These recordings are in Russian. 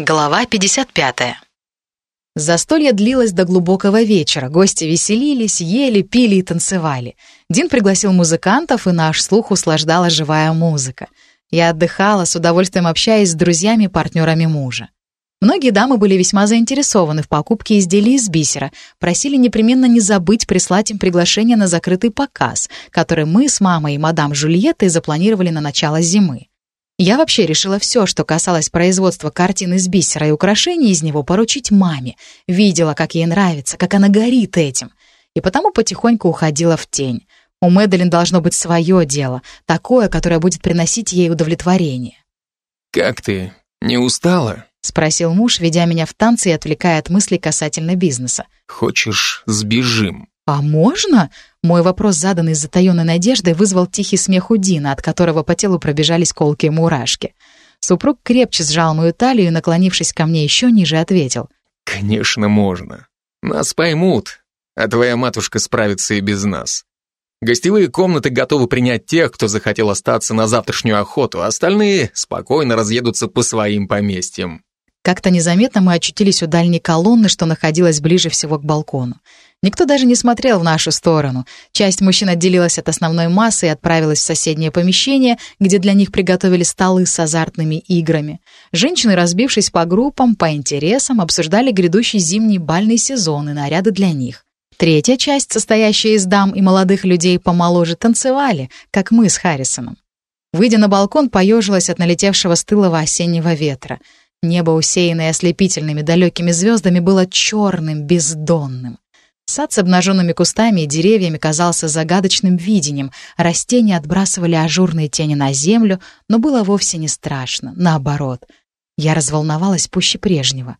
Глава 55. Застолье длилось до глубокого вечера. Гости веселились, ели, пили и танцевали. Дин пригласил музыкантов, и наш слух услаждала живая музыка. Я отдыхала, с удовольствием общаясь с друзьями и партнерами мужа. Многие дамы были весьма заинтересованы в покупке изделий из бисера, просили непременно не забыть прислать им приглашение на закрытый показ, который мы с мамой и мадам Жульеттой запланировали на начало зимы. Я вообще решила все, что касалось производства картин из бисера и украшений из него, поручить маме. Видела, как ей нравится, как она горит этим. И потому потихоньку уходила в тень. У Мэдалин должно быть свое дело, такое, которое будет приносить ей удовлетворение. «Как ты? Не устала?» — спросил муж, ведя меня в танцы и отвлекая от мыслей касательно бизнеса. «Хочешь, сбежим?» «А можно?» Мой вопрос, заданный с затаенной надеждой, вызвал тихий смех у Дина, от которого по телу пробежались колкие мурашки. Супруг крепче сжал мою талию и, наклонившись ко мне еще ниже, ответил. «Конечно, можно. Нас поймут, а твоя матушка справится и без нас. Гостевые комнаты готовы принять тех, кто захотел остаться на завтрашнюю охоту, а остальные спокойно разъедутся по своим поместьям». Как-то незаметно мы очутились у дальней колонны, что находилась ближе всего к балкону. Никто даже не смотрел в нашу сторону. Часть мужчин отделилась от основной массы и отправилась в соседнее помещение, где для них приготовили столы с азартными играми. Женщины, разбившись по группам, по интересам, обсуждали грядущий зимний бальный сезон и наряды для них. Третья часть, состоящая из дам и молодых людей помоложе, танцевали, как мы с Харрисоном. Выйдя на балкон, поежилась от налетевшего стылого осеннего ветра. Небо, усеянное ослепительными далекими звездами, было черным, бездонным. Сад с обнаженными кустами и деревьями казался загадочным видением. Растения отбрасывали ажурные тени на землю, но было вовсе не страшно. Наоборот. Я разволновалась пуще прежнего.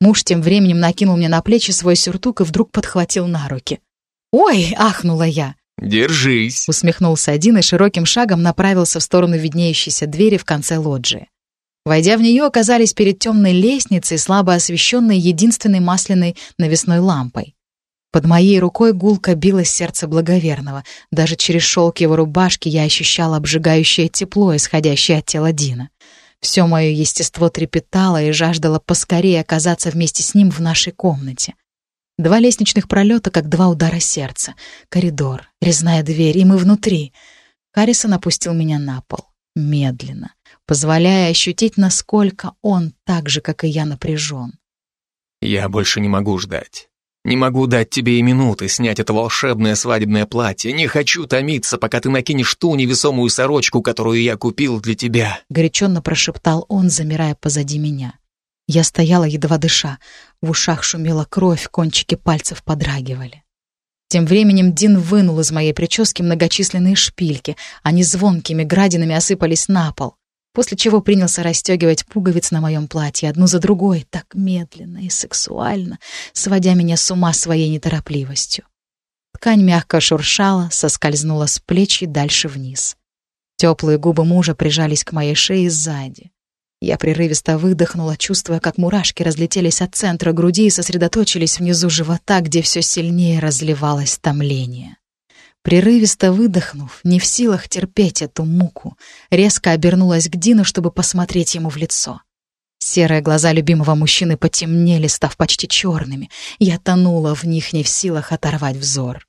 Муж тем временем накинул мне на плечи свой сюртук и вдруг подхватил на руки. «Ой!» — ахнула я. «Держись!» — усмехнулся один и широким шагом направился в сторону виднеющейся двери в конце лоджии. Войдя в нее, оказались перед темной лестницей, слабо освещенной единственной масляной навесной лампой. Под моей рукой гулко билось сердце благоверного. Даже через шелк его рубашки я ощущала обжигающее тепло, исходящее от тела Дина. Все мое естество трепетало и жаждало поскорее оказаться вместе с ним в нашей комнате. Два лестничных пролета, как два удара сердца. Коридор, резная дверь, и мы внутри. Харрисон опустил меня на пол. Медленно, позволяя ощутить, насколько он, так же, как и я, напряжен. «Я больше не могу ждать. Не могу дать тебе и минуты снять это волшебное свадебное платье. Не хочу томиться, пока ты накинешь ту невесомую сорочку, которую я купил для тебя. Горяченно прошептал он, замирая позади меня. Я стояла, едва дыша. В ушах шумела кровь, кончики пальцев подрагивали. Тем временем Дин вынул из моей прически многочисленные шпильки. Они звонкими градинами осыпались на пол после чего принялся расстегивать пуговиц на моем платье одну за другой, так медленно и сексуально, сводя меня с ума своей неторопливостью. Ткань мягко шуршала, соскользнула с плеч и дальше вниз. Теплые губы мужа прижались к моей шее сзади. Я прерывисто выдохнула, чувствуя, как мурашки разлетелись от центра груди и сосредоточились внизу живота, где все сильнее разливалось томление. Прерывисто выдохнув, не в силах терпеть эту муку, резко обернулась к Дину, чтобы посмотреть ему в лицо. Серые глаза любимого мужчины потемнели, став почти черными. Я тонула в них, не в силах оторвать взор.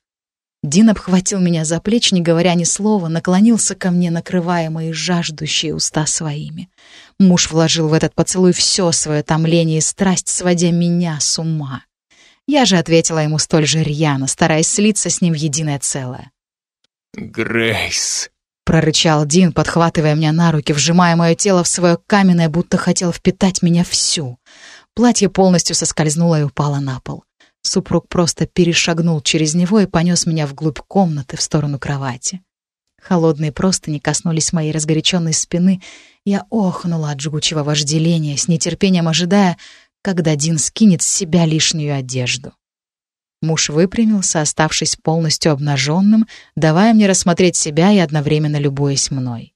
Дин обхватил меня за плечи, не говоря ни слова, наклонился ко мне, накрывая мои жаждущие уста своими. Муж вложил в этот поцелуй все свое томление и страсть, сводя меня с ума. Я же ответила ему столь же рьяно, стараясь слиться с ним в единое целое. «Грейс!» — прорычал Дин, подхватывая меня на руки, вжимая мое тело в свое каменное, будто хотел впитать меня всю. Платье полностью соскользнуло и упало на пол. Супруг просто перешагнул через него и понес меня вглубь комнаты, в сторону кровати. Холодные простыни коснулись моей разгоряченной спины. Я охнула от жгучего вожделения, с нетерпением ожидая, когда Дин скинет с себя лишнюю одежду. Муж выпрямился, оставшись полностью обнаженным, давая мне рассмотреть себя и одновременно любуясь мной.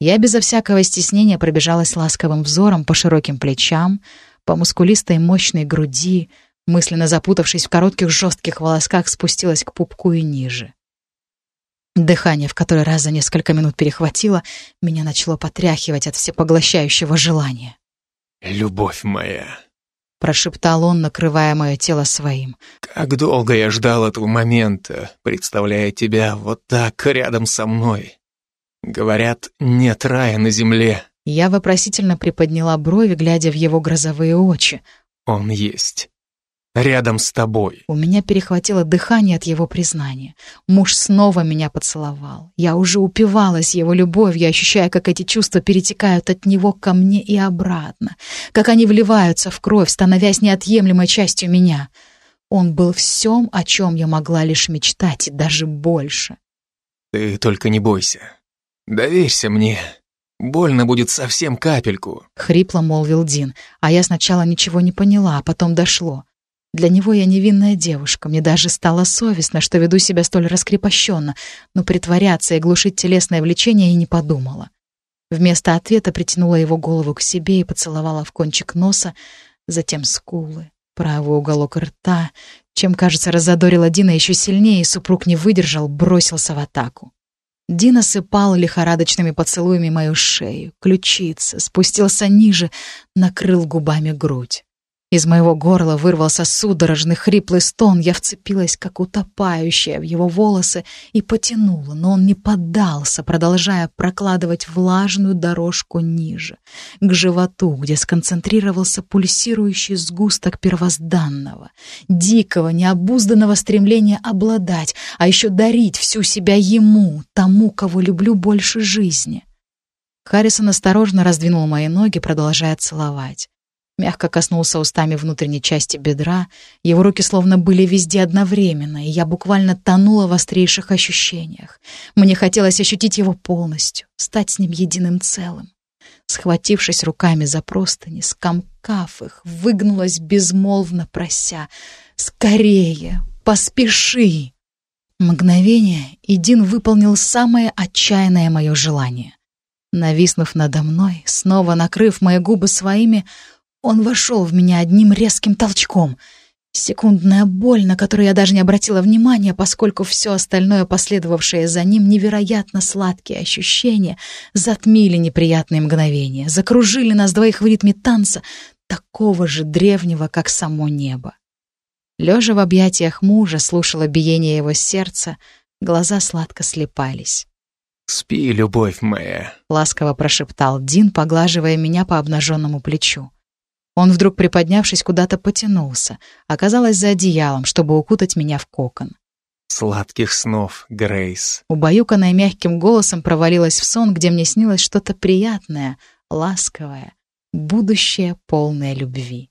Я безо всякого стеснения пробежалась ласковым взором по широким плечам, по мускулистой мощной груди, мысленно запутавшись в коротких жестких волосках, спустилась к пупку и ниже. Дыхание в который раз за несколько минут перехватило, меня начало потряхивать от всепоглощающего желания. любовь моя», — прошептал он, накрывая мое тело своим. «Как долго я ждал этого момента, представляя тебя вот так рядом со мной. Говорят, нет рая на земле». Я вопросительно приподняла брови, глядя в его грозовые очи. «Он есть рядом с тобой. У меня перехватило дыхание от его признания. Муж снова меня поцеловал. Я уже упивалась его любовью, ощущая, как эти чувства перетекают от него ко мне и обратно, как они вливаются в кровь, становясь неотъемлемой частью меня. Он был всем, о чем я могла лишь мечтать, и даже больше. Ты только не бойся. Доверься мне. Больно будет совсем капельку. Хрипло молвил Дин, а я сначала ничего не поняла, а потом дошло. Для него я невинная девушка, мне даже стало совестно, что веду себя столь раскрепощенно, но притворяться и глушить телесное влечение я не подумала. Вместо ответа притянула его голову к себе и поцеловала в кончик носа, затем скулы, правый уголок рта, чем, кажется, разодорила Дина еще сильнее, и супруг не выдержал, бросился в атаку. Дина сыпал лихорадочными поцелуями мою шею, ключицы, спустился ниже, накрыл губами грудь. Из моего горла вырвался судорожный хриплый стон. Я вцепилась, как утопающая, в его волосы и потянула, но он не поддался, продолжая прокладывать влажную дорожку ниже, к животу, где сконцентрировался пульсирующий сгусток первозданного, дикого, необузданного стремления обладать, а еще дарить всю себя ему, тому, кого люблю больше жизни. Харрисон осторожно раздвинул мои ноги, продолжая целовать мягко коснулся устами внутренней части бедра, его руки словно были везде одновременно, и я буквально тонула в острейших ощущениях. Мне хотелось ощутить его полностью, стать с ним единым целым. Схватившись руками за простыни, скомкав их, выгнулась безмолвно, прося «Скорее! Поспеши!» Мгновение, и Дин выполнил самое отчаянное мое желание. Нависнув надо мной, снова накрыв мои губы своими, он вошел в меня одним резким толчком. Секундная боль, на которую я даже не обратила внимания, поскольку все остальное, последовавшее за ним, невероятно сладкие ощущения, затмили неприятные мгновения, закружили нас двоих в ритме танца, такого же древнего, как само небо. Лежа в объятиях мужа, слушала биение его сердца, глаза сладко слепались. «Спи, любовь моя», — ласково прошептал Дин, поглаживая меня по обнаженному плечу. Он вдруг, приподнявшись, куда-то потянулся, оказалось за одеялом, чтобы укутать меня в кокон. «Сладких снов, Грейс!» Убаюканная мягким голосом провалилась в сон, где мне снилось что-то приятное, ласковое, будущее полное любви.